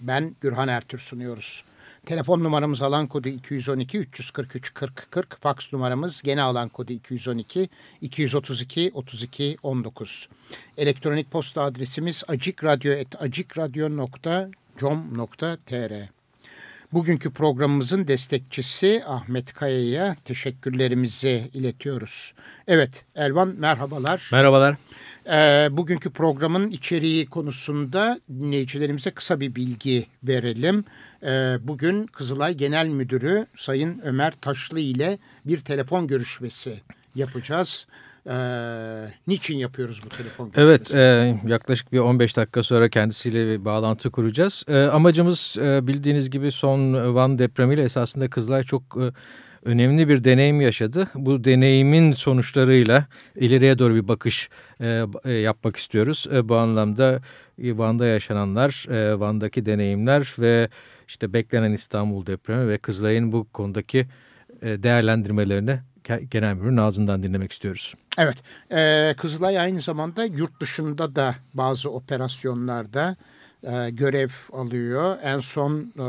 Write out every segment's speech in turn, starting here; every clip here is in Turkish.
ben Gürhan Ertür sunuyoruz. Telefon numaramız alan kodu 212 343 40 40. Faks numaramız gene alan kodu 212 232 32 19. Elektronik posta adresimiz acikradyo.com.tr Bugünkü programımızın destekçisi Ahmet Kaya'ya teşekkürlerimizi iletiyoruz. Evet Elvan merhabalar. Merhabalar. Ee, bugünkü programın içeriği konusunda dinleyicilerimize kısa bir bilgi verelim. Ee, bugün Kızılay Genel Müdürü Sayın Ömer Taşlı ile bir telefon görüşmesi yapacağız. Ee, niçin yapıyoruz bu telefon görüşmesini? Evet e, yaklaşık bir 15 dakika sonra kendisiyle bir bağlantı kuracağız. E, amacımız e, bildiğiniz gibi son Van depremiyle esasında Kızılay çok e, önemli bir deneyim yaşadı. Bu deneyimin sonuçlarıyla ileriye doğru bir bakış e, e, yapmak istiyoruz. E, bu anlamda e, Van'da yaşananlar, e, Van'daki deneyimler ve işte beklenen İstanbul depremi ve Kızılay'ın bu konudaki e, değerlendirmelerini genel müdürün ağzından dinlemek istiyoruz. Evet, e, Kızılay aynı zamanda yurt dışında da bazı operasyonlarda e, görev alıyor. En son e,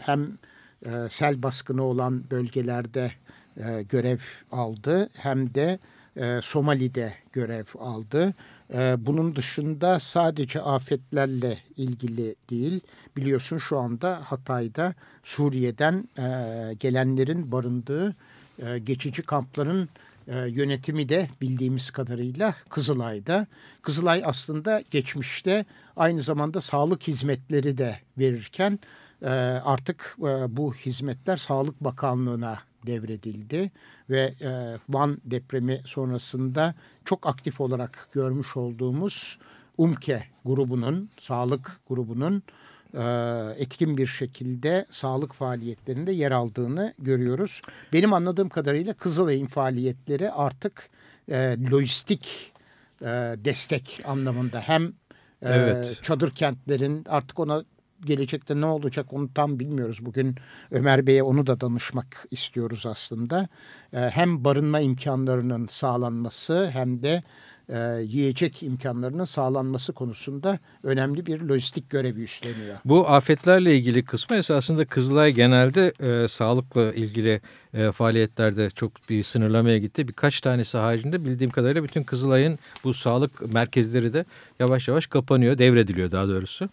hem e, sel baskını olan bölgelerde e, görev aldı hem de e, Somali'de görev aldı. E, bunun dışında sadece afetlerle ilgili değil, biliyorsun şu anda Hatay'da Suriye'den e, gelenlerin barındığı e, geçici kampların e, yönetimi de bildiğimiz kadarıyla Kızılay'da. Kızılay aslında geçmişte aynı zamanda sağlık hizmetleri de verirken e, artık e, bu hizmetler Sağlık Bakanlığı'na devredildi ve e, Van depremi sonrasında çok aktif olarak görmüş olduğumuz UMKE grubunun, sağlık grubunun etkin bir şekilde sağlık faaliyetlerinde yer aldığını görüyoruz. Benim anladığım kadarıyla Kızılay'ın faaliyetleri artık e, lojistik e, destek anlamında hem evet. çadır kentlerin artık ona gelecekte ne olacak onu tam bilmiyoruz. Bugün Ömer Bey'e onu da danışmak istiyoruz aslında. Hem barınma imkanlarının sağlanması hem de e, yiyecek imkanlarının sağlanması konusunda önemli bir lojistik görevi üstleniyor. Bu afetlerle ilgili kısmı esasında Kızılay genelde e, sağlıkla ilgili e, faaliyetlerde çok bir sınırlamaya gitti. Birkaç tanesi haricinde bildiğim kadarıyla bütün Kızılay'ın bu sağlık merkezleri de yavaş yavaş kapanıyor, devrediliyor daha doğrusu.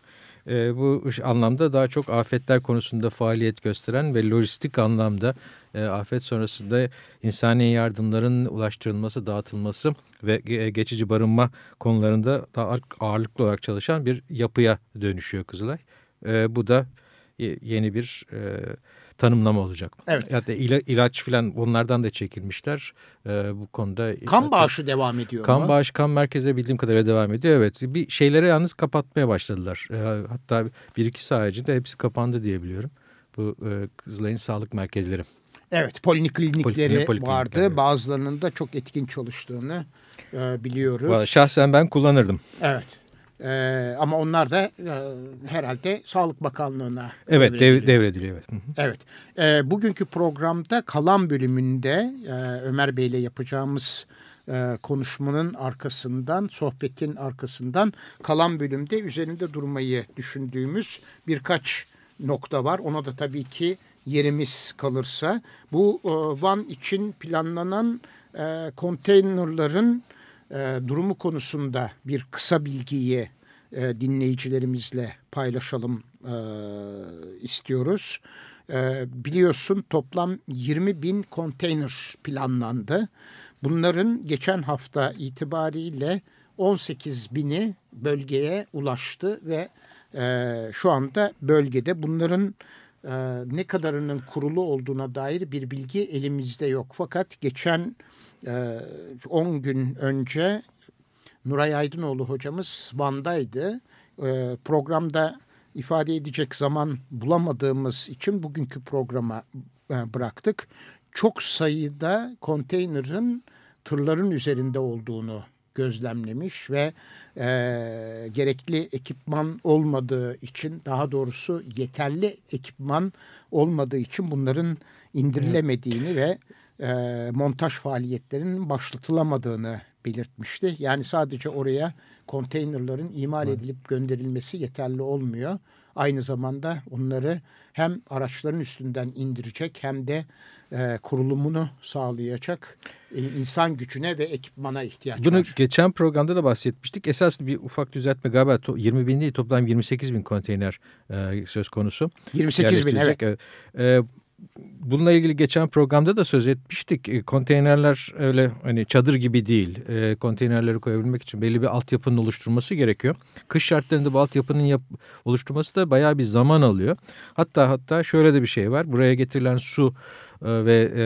E, bu anlamda daha çok afetler konusunda faaliyet gösteren ve lojistik anlamda e, afet sonrasında insani yardımların ulaştırılması, dağıtılması ve geçici barınma konularında daha ağırlıklı olarak çalışan bir yapıya dönüşüyor Kızılay. E, bu da yeni bir e, tanımlama olacak. Evet. Hatta ila, ilaç filan onlardan da çekilmişler e, bu konuda. Kan bağışı devam ediyor Kan mu? bağışı kan merkezi bildiğim kadarıyla devam ediyor. Evet bir şeyleri yalnız kapatmaya başladılar. E, hatta bir iki sayesinde hepsi kapandı diye biliyorum. Bu e, Kızılay'ın sağlık merkezleri. Evet poliklinikleri Poliklinik, vardı. Evet. Bazılarının da çok etkin çalıştığını e, biliyoruz. Vallahi şahsen ben kullanırdım. Evet. Ee, ama onlar da e, herhalde Sağlık Bakanlığı'na evet, devrediliyor. devrediliyor. Evet. evet. E, bugünkü programda kalan bölümünde e, Ömer Bey ile yapacağımız e, konuşmanın arkasından, sohbetin arkasından kalan bölümde üzerinde durmayı düşündüğümüz birkaç nokta var. Ona da tabii ki yerimiz kalırsa bu e, Van için planlanan e, konteynerların e, durumu konusunda bir kısa bilgiyi dinleyicilerimizle paylaşalım istiyoruz. Biliyorsun toplam 20 bin konteyner planlandı. Bunların geçen hafta itibariyle 18 bini bölgeye ulaştı ve şu anda bölgede bunların ne kadarının kurulu olduğuna dair bir bilgi elimizde yok. Fakat geçen 10 ee, gün önce Nuray Aydınoğlu hocamız Van'daydı. Ee, programda ifade edecek zaman bulamadığımız için bugünkü programa e, bıraktık. Çok sayıda konteynerin tırların üzerinde olduğunu gözlemlemiş ve e, gerekli ekipman olmadığı için daha doğrusu yeterli ekipman olmadığı için bunların indirilemediğini ve e, montaj faaliyetlerinin başlatılamadığını belirtmişti. Yani sadece oraya konteynerların imal edilip gönderilmesi yeterli olmuyor. Aynı zamanda onları hem araçların üstünden indirecek hem de e, kurulumunu sağlayacak e, insan gücüne ve ekipmana ihtiyaç Bunu var. geçen programda da bahsetmiştik. Esas bir ufak düzeltme galiba 20 bin değil toplam 28 bin konteyner e, söz konusu. 28 bin evet. E, bununla ilgili geçen programda da söz etmiştik. E, konteynerler öyle hani çadır gibi değil. E, konteynerleri koyabilmek için belli bir altyapının oluşturması gerekiyor. Kış şartlarında bu altyapının yap, oluşturması da bayağı bir zaman alıyor. Hatta hatta şöyle de bir şey var. Buraya getirilen su ve e,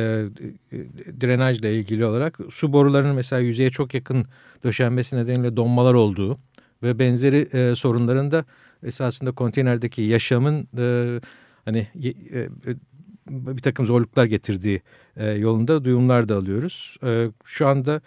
drenajla ilgili olarak su borularının mesela yüzeye çok yakın döşenmesi nedeniyle donmalar olduğu ve benzeri e, sorunların da esasında konteynerdeki yaşamın e, hani e, bir takım zorluklar getirdiği e, yolunda duyumlar da alıyoruz. E, şu anda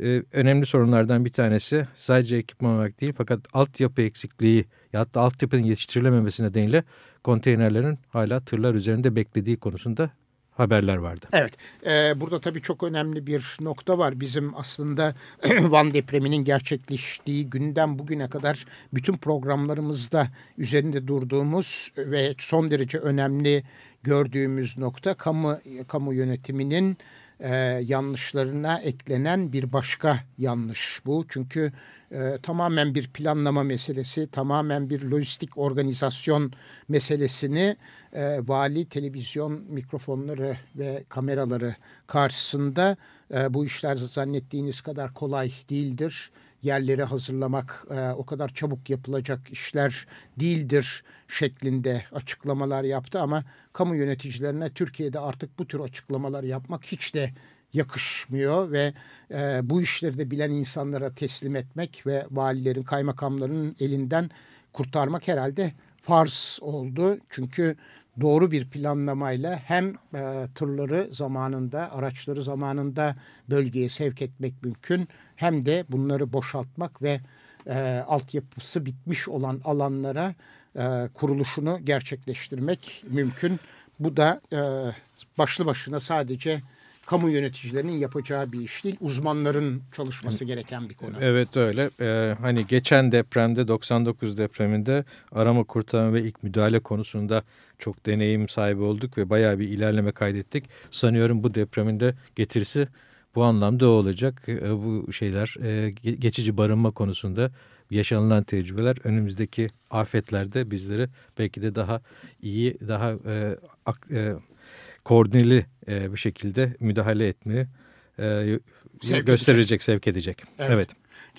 e, önemli sorunlardan bir tanesi sadece ekipman olarak değil fakat altyapı eksikliği ya da altyapının yetiştirilememesi nedeniyle konteynerlerin hala tırlar üzerinde beklediği konusunda haberler vardı. Evet, e, burada tabii çok önemli bir nokta var. Bizim aslında Van depreminin gerçekleştiği günden bugüne kadar bütün programlarımızda üzerinde durduğumuz ve son derece önemli gördüğümüz nokta kamu kamu yönetiminin e, yanlışlarına eklenen bir başka yanlış bu. Çünkü e, tamamen bir planlama meselesi, tamamen bir lojistik organizasyon meselesini e, vali televizyon mikrofonları ve kameraları karşısında e, bu işler zannettiğiniz kadar kolay değildir yerleri hazırlamak e, o kadar çabuk yapılacak işler değildir şeklinde açıklamalar yaptı ama kamu yöneticilerine Türkiye'de artık bu tür açıklamalar yapmak hiç de yakışmıyor ve e, bu işleri de bilen insanlara teslim etmek ve valilerin, kaymakamların elinden kurtarmak herhalde farz oldu. Çünkü doğru bir planlamayla hem e, tırları zamanında, araçları zamanında bölgeye sevk etmek mümkün hem de bunları boşaltmak ve e, altyapısı bitmiş olan alanlara e, kuruluşunu gerçekleştirmek mümkün. Bu da e, başlı başına sadece kamu yöneticilerinin yapacağı bir iş değil. Uzmanların çalışması gereken bir konu. Evet öyle. Ee, hani geçen depremde 99 depreminde arama kurtarma ve ilk müdahale konusunda çok deneyim sahibi olduk ve bayağı bir ilerleme kaydettik. Sanıyorum bu depreminde getirisi bu anlamda olacak. Ee, bu şeyler e, geçici barınma konusunda yaşanılan tecrübeler önümüzdeki afetlerde bizleri belki de daha iyi, daha e, ak, e, koordineli e, bir şekilde müdahale etmeyi e, sevk gösterecek, edecek. sevk edecek. Evet. evet.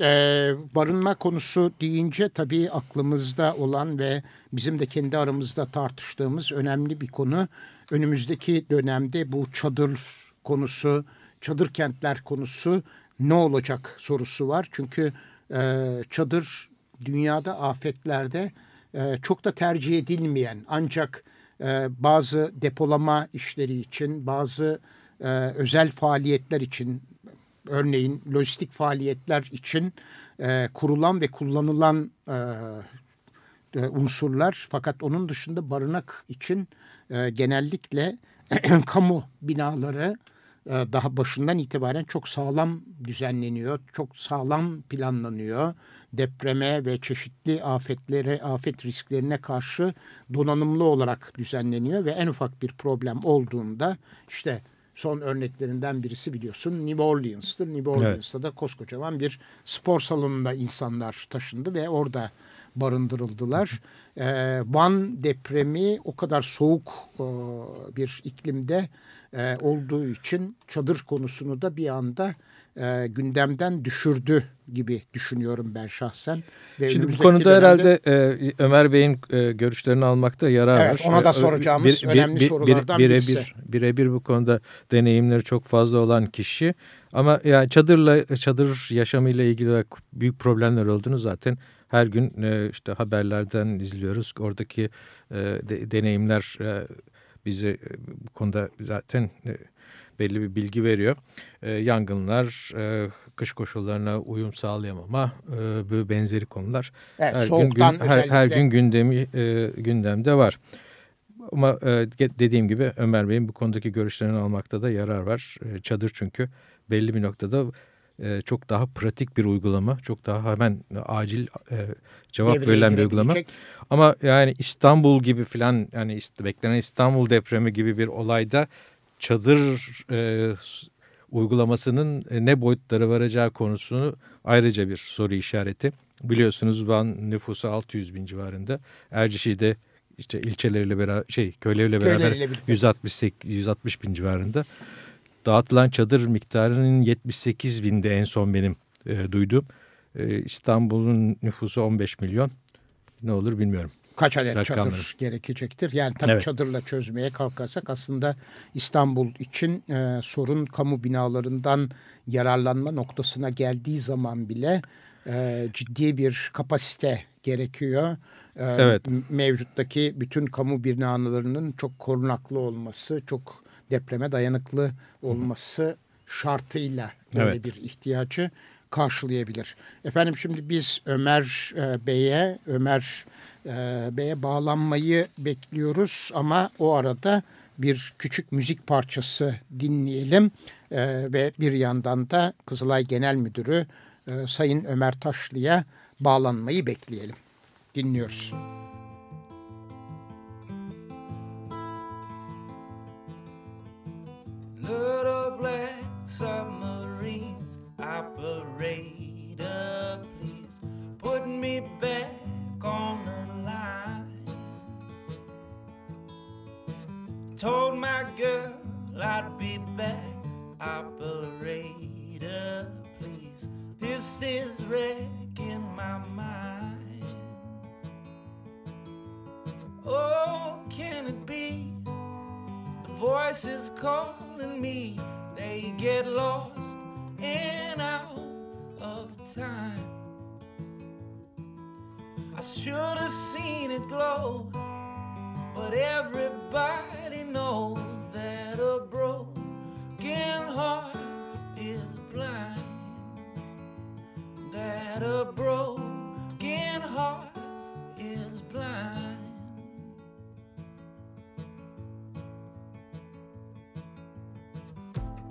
Ee, barınma konusu deyince tabii aklımızda olan ve bizim de kendi aramızda tartıştığımız önemli bir konu. Önümüzdeki dönemde bu çadır konusu, çadır kentler konusu ne olacak sorusu var. Çünkü e, çadır dünyada afetlerde e, çok da tercih edilmeyen ancak e, bazı depolama işleri için, bazı e, özel faaliyetler için, örneğin lojistik faaliyetler için e, kurulan ve kullanılan e, e, unsurlar. Fakat onun dışında barınak için e, genellikle kamu binaları daha başından itibaren çok sağlam düzenleniyor, çok sağlam planlanıyor. Depreme ve çeşitli afetlere, afet risklerine karşı donanımlı olarak düzenleniyor ve en ufak bir problem olduğunda işte son örneklerinden birisi biliyorsun New Orleans'tır. New Orleans'ta evet. da koskocaman bir spor salonunda insanlar taşındı ve orada barındırıldılar. Ee, Van depremi o kadar soğuk e, bir iklimde e, olduğu için çadır konusunu da bir anda e, gündemden düşürdü gibi düşünüyorum ben şahsen. Ve Şimdi bu konuda dönemde... herhalde e, Ömer Bey'in e, görüşlerini almakta yarar evet, var. Ona da soracağımız bir, önemli bir, sorulardan bir, birisi. Birebir bu konuda deneyimleri çok fazla olan kişi. Ama yani çadırla çadır yaşamıyla ilgili büyük problemler olduğunu zaten her gün e, işte haberlerden izliyoruz. Oradaki e, de, deneyimler e, bize bu konuda zaten e, belli bir bilgi veriyor. E, yangınlar, e, kış koşullarına uyum sağlayamama, e, böyle benzeri konular evet, her, gün, gün, her, her gün gündemi e, gündemde var. Ama e, dediğim gibi Ömer Bey'in bu konudaki görüşlerini almakta da yarar var. E, çadır çünkü belli bir noktada e, çok daha pratik bir uygulama. Çok daha hemen acil e, cevap Devreye verilen bir uygulama. Ama yani İstanbul gibi filan yani işte beklenen İstanbul depremi gibi bir olayda çadır e, uygulamasının e, ne boyutları varacağı konusunu ayrıca bir soru işareti. Biliyorsunuz Van nüfusu 600 bin civarında. Ercişi'de işte ilçeleriyle beraber şey köyleriyle beraber 168 160 bin civarında. Dağıtılan çadır miktarının 78 binde en son benim e, duyduğum. E, İstanbul'un nüfusu 15 milyon. Ne olur bilmiyorum kaç adet Rakamları. çadır gerekecektir. Yani tabii evet. çadırla çözmeye kalkarsak aslında İstanbul için e, sorun kamu binalarından yararlanma noktasına geldiği zaman bile e, ciddi bir kapasite gerekiyor. E, evet. Mevcuttaki bütün kamu binalarının çok korunaklı olması, çok depreme dayanıklı olması şartıyla böyle evet. bir ihtiyacı karşılayabilir. Efendim şimdi biz Ömer e, Bey'e, Ömer e, Bey'e bağlanmayı bekliyoruz ama o arada bir küçük müzik parçası dinleyelim e, ve bir yandan da Kızılay Genel Müdürü e, Sayın Ömer Taşlı'ya bağlanmayı bekleyelim. Dinliyoruz. Little voices calling me, they get lost and out of time. I should have seen it glow but everybody knows that a broken heart is blind. That a broken heart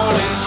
Oh.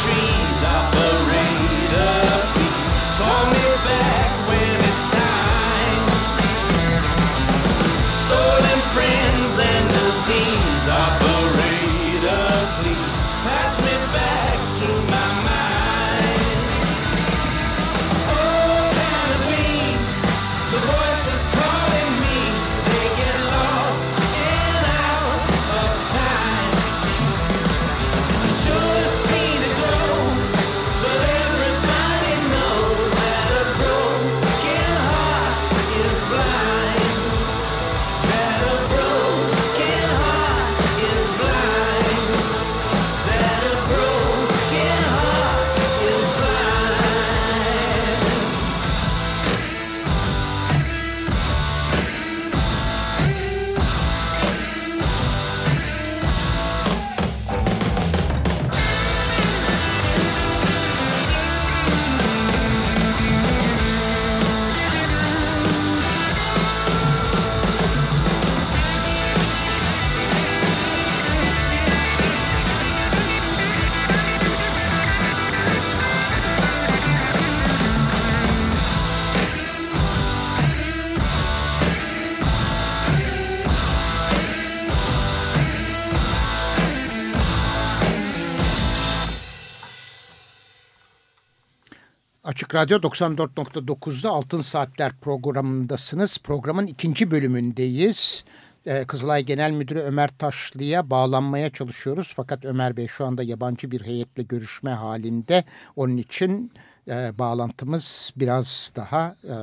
Açık Radyo 94.9'da Altın Saatler programındasınız. Programın ikinci bölümündeyiz. Ee, Kızılay Genel Müdürü Ömer Taşlı'ya bağlanmaya çalışıyoruz. Fakat Ömer Bey şu anda yabancı bir heyetle görüşme halinde. Onun için e, bağlantımız biraz daha e,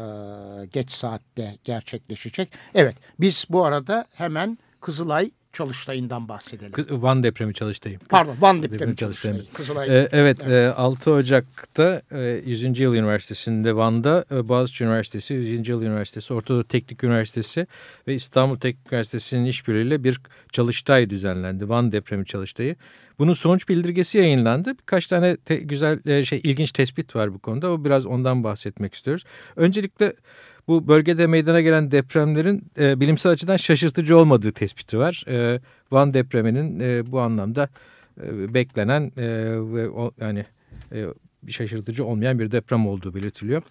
geç saatte gerçekleşecek. Evet biz bu arada hemen Kızılay Çalıştay'ından bahsedelim. Van depremi Çalıştay'ım. Pardon Van depremi Çalıştay'ı. Kızılay. Ee, evet, evet. 6 Ocak'ta 100. Yıl Üniversitesi'nde Van'da e, Boğaziçi Üniversitesi, 100. Yıl Üniversitesi, Ortadoğu Teknik Üniversitesi ve İstanbul Teknik Üniversitesi'nin işbirliğiyle bir çalıştay düzenlendi. Van depremi çalıştayı. Bunun sonuç bildirgesi yayınlandı. Birkaç tane te güzel e, şey ilginç tespit var bu konuda. O biraz ondan bahsetmek istiyoruz. Öncelikle bu bölgede meydana gelen depremlerin e, bilimsel açıdan şaşırtıcı olmadığı tespiti var. E, Van depreminin e, bu anlamda e, beklenen e, ve o, yani e, şaşırtıcı olmayan bir deprem olduğu belirtiliyor.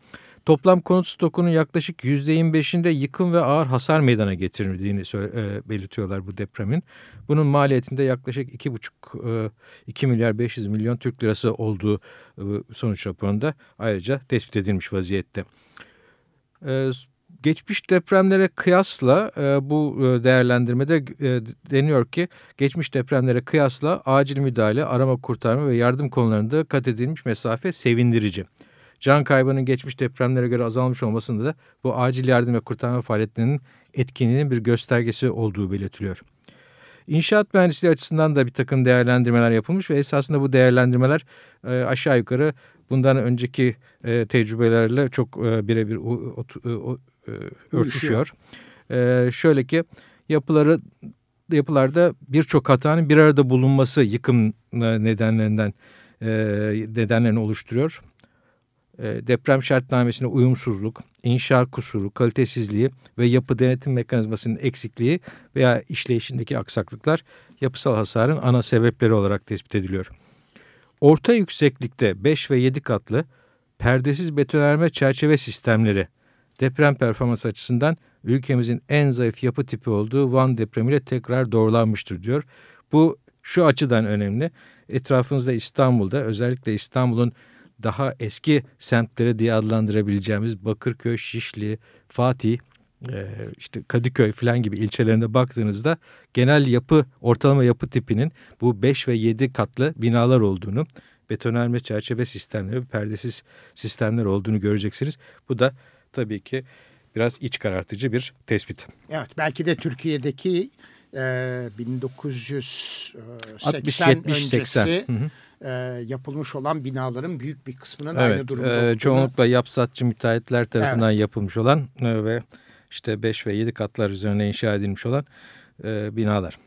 Toplam konut stokunun yaklaşık %25'inde yıkım ve ağır hasar meydana getirdiğini e, belirtiyorlar bu depremin. Bunun maliyetinde yaklaşık 2,5 2 milyar 500 milyon Türk lirası olduğu e, sonuç raporunda ayrıca tespit edilmiş vaziyette. E, geçmiş depremlere kıyasla e, bu e, değerlendirmede e, deniyor ki geçmiş depremlere kıyasla acil müdahale, arama kurtarma ve yardım konularında kat edilmiş mesafe sevindirici. Can kaybının geçmiş depremlere göre azalmış olmasında da bu acil yardım ve kurtarma faaliyetlerinin etkinliğinin bir göstergesi olduğu belirtiliyor. İnşaat mühendisliği açısından da bir takım değerlendirmeler yapılmış ve esasında bu değerlendirmeler e, aşağı yukarı bundan önceki e, tecrübelerle çok e, birebir e, örtüşüyor. E, şöyle ki yapıları yapılarda birçok hatanın bir arada bulunması yıkım e, nedenlerinden e, nedenlerini oluşturuyor. E, deprem şartnamesine uyumsuzluk, inşa kusuru, kalitesizliği ve yapı denetim mekanizmasının eksikliği veya işleyişindeki aksaklıklar yapısal hasarın ana sebepleri olarak tespit ediliyor. Orta yükseklikte 5 ve 7 katlı perdesiz betonarme çerçeve sistemleri deprem performans açısından ülkemizin en zayıf yapı tipi olduğu Van depremiyle tekrar doğrulanmıştır diyor. Bu şu açıdan önemli. Etrafınızda İstanbul'da özellikle İstanbul'un daha eski semtleri diye adlandırabileceğimiz Bakırköy, Şişli, Fatih, e, işte Kadıköy falan gibi ilçelerinde baktığınızda genel yapı, ortalama yapı tipinin bu 5 ve 7 katlı binalar olduğunu, betonarme çerçeve sistemleri, perdesiz sistemler olduğunu göreceksiniz. Bu da tabii ki biraz iç karartıcı bir tespit. Evet belki de Türkiye'deki e, 1980 70, öncesi 80. Hı hı. E, yapılmış olan binaların büyük bir kısmının evet, aynı durumda e, olduğunu. Çoğunlukla yapsatçı müteahhitler tarafından evet. yapılmış olan e, ve işte 5 ve 7 katlar üzerine inşa edilmiş olan e, binalar.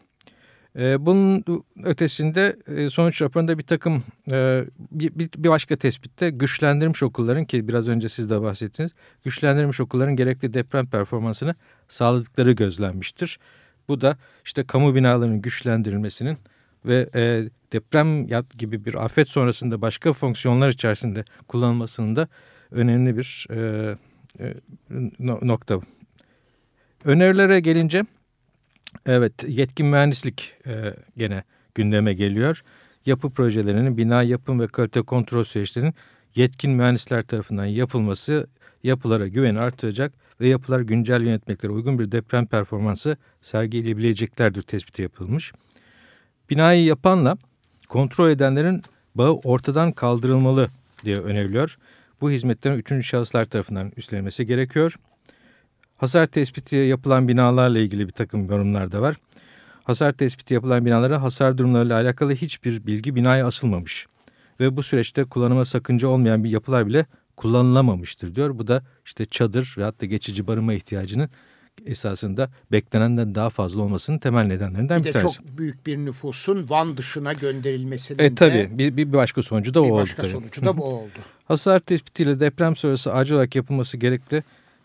E, bunun ötesinde e, sonuç raporunda bir takım e, bir, bir başka tespitte güçlendirilmiş okulların ki biraz önce siz de bahsettiniz güçlendirilmiş okulların gerekli deprem performansını sağladıkları gözlenmiştir. Bu da işte kamu binalarının güçlendirilmesinin ve e, deprem gibi bir afet sonrasında başka fonksiyonlar içerisinde kullanılmasının da önemli bir e, e, nokta. Önerilere gelince evet yetkin mühendislik e, gene gündeme geliyor. Yapı projelerinin bina yapım ve kalite kontrol süreçlerinin yetkin mühendisler tarafından yapılması yapılara güven artıracak ve yapılar güncel yönetmeklere uygun bir deprem performansı sergileyebileceklerdir tespiti yapılmış. Binayı yapanla kontrol edenlerin bağı ortadan kaldırılmalı diye öneriliyor. Bu hizmetlerin üçüncü şahıslar tarafından üstlenmesi gerekiyor. Hasar tespiti yapılan binalarla ilgili bir takım yorumlar da var. Hasar tespiti yapılan binalara hasar durumlarıyla alakalı hiçbir bilgi binaya asılmamış. Ve bu süreçte kullanıma sakınca olmayan bir yapılar bile kullanılamamıştır diyor. Bu da işte çadır ve hatta geçici barınma ihtiyacının esasında beklenenden daha fazla olmasının temel nedenlerinden bir, bir tanesi. çok büyük bir nüfusun Van dışına gönderilmesinin e, tabii, bir, bir başka sonucu da o bir oldu. Bir başka sonucu da bu oldu. Hasar tespitiyle deprem sonrası acil olarak yapılması gerekli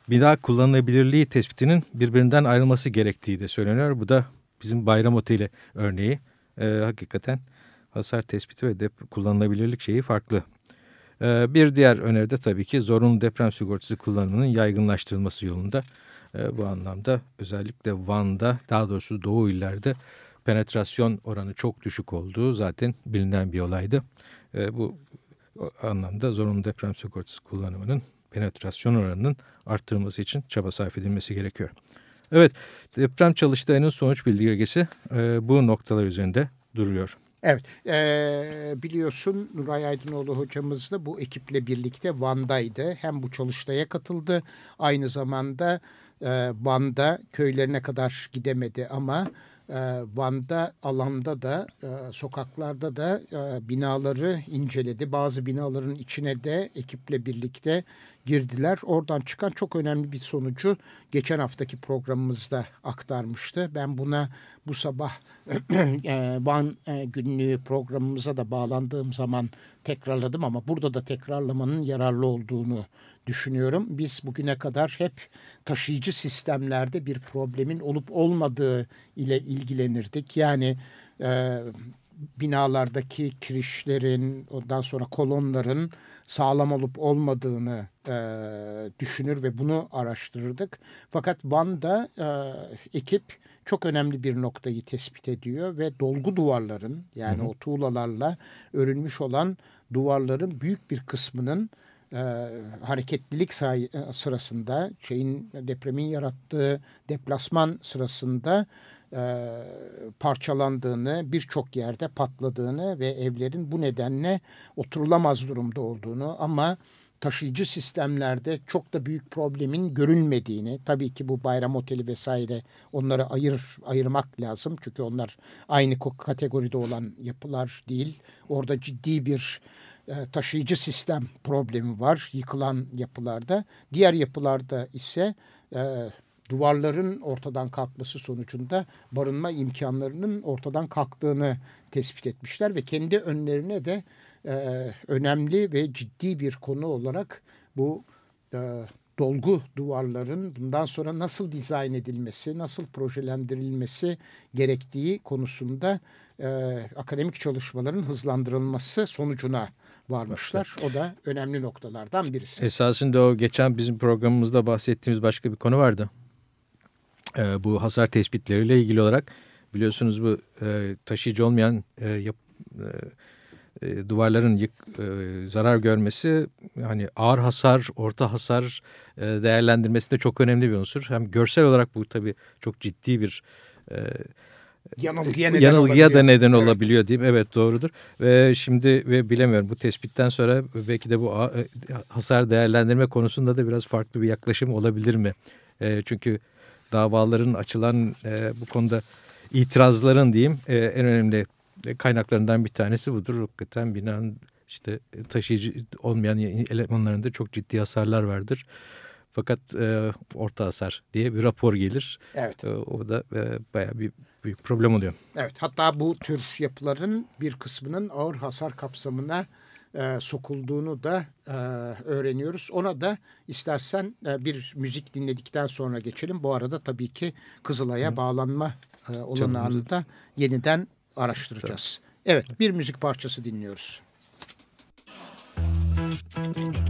bina kullanılabilirliği tespitinin birbirinden ayrılması gerektiği de söyleniyor. Bu da bizim Bayram Oteli örneği. E, hakikaten hasar tespiti ve dep kullanılabilirlik şeyi farklı. E, bir diğer öneri de tabii ki zorunlu deprem sigortası kullanımının yaygınlaştırılması yolunda. E, bu anlamda özellikle Van'da daha doğrusu Doğu illerde penetrasyon oranı çok düşük olduğu zaten bilinen bir olaydı. E, bu anlamda zorunlu deprem sigortası kullanımının penetrasyon oranının arttırılması için çaba sarf edilmesi gerekiyor. Evet, deprem çalıştayının sonuç bildirgesi e, bu noktalar üzerinde duruyor. Evet, e, biliyorsun Nuray Aydınoğlu hocamız da bu ekiple birlikte Van'daydı. Hem bu çalıştaya katıldı, aynı zamanda e, Van'da köylerine kadar gidemedi ama e, Van'da alanda da e, sokaklarda da e, binaları inceledi. Bazı binaların içine de ekiple birlikte girdiler. Oradan çıkan çok önemli bir sonucu geçen haftaki programımızda aktarmıştı. Ben buna bu sabah Van günlüğü programımıza da bağlandığım zaman tekrarladım ama burada da tekrarlamanın yararlı olduğunu düşünüyorum. Biz bugüne kadar hep taşıyıcı sistemlerde bir problemin olup olmadığı ile ilgilenirdik. Yani e, binalardaki kirişlerin, ondan sonra kolonların sağlam olup olmadığını e, düşünür ve bunu araştırırdık. Fakat Van'da e, ekip çok önemli bir noktayı tespit ediyor ve dolgu duvarların yani hı hı. o tuğlalarla örülmüş olan duvarların büyük bir kısmının e, hareketlilik say e, sırasında şeyin depremin yarattığı deplasman sırasında e, parçalandığını, birçok yerde patladığını ve evlerin bu nedenle oturulamaz durumda olduğunu ama taşıyıcı sistemlerde çok da büyük problemin görülmediğini, tabii ki bu bayram oteli vesaire onları ayır ayırmak lazım. Çünkü onlar aynı kategoride olan yapılar değil. Orada ciddi bir taşıyıcı sistem problemi var yıkılan yapılarda. Diğer yapılarda ise e, duvarların ortadan kalkması sonucunda barınma imkanlarının ortadan kalktığını tespit etmişler ve kendi önlerine de e, önemli ve ciddi bir konu olarak bu e, dolgu duvarların bundan sonra nasıl dizayn edilmesi, nasıl projelendirilmesi gerektiği konusunda e, akademik çalışmaların hızlandırılması sonucuna varmışlar. O da önemli noktalardan birisi. Esasında o geçen bizim programımızda bahsettiğimiz başka bir konu vardı. Ee, bu hasar tespitleriyle ilgili olarak biliyorsunuz bu e, taşıyıcı olmayan e, yap, e, e, duvarların yık, e, zarar görmesi hani ağır hasar, orta hasar e, değerlendirmesinde çok önemli bir unsur. Hem görsel olarak bu tabii çok ciddi bir e, yanılgıya neden yanılgıya da neden evet. olabiliyor diyeyim. Evet doğrudur. Ve şimdi ve bilemiyorum bu tespitten sonra belki de bu e, hasar değerlendirme konusunda da biraz farklı bir yaklaşım olabilir mi? E, çünkü davaların açılan e, bu konuda itirazların diyeyim e, en önemli kaynaklarından bir tanesi budur. Hakikaten binanın işte taşıyıcı olmayan elemanlarında çok ciddi hasarlar vardır. Fakat e, orta hasar diye bir rapor gelir. Evet. E, o da e, bayağı bir büyük problem oluyor. Evet hatta bu tür yapıların bir kısmının ağır hasar kapsamına e, sokulduğunu da e, öğreniyoruz. Ona da istersen e, bir müzik dinledikten sonra geçelim. Bu arada tabii ki Kızılay'a Hı. bağlanma e, olanağını da yeniden araştıracağız. Tabii. Evet bir müzik parçası dinliyoruz. Müzik